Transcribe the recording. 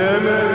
Demir.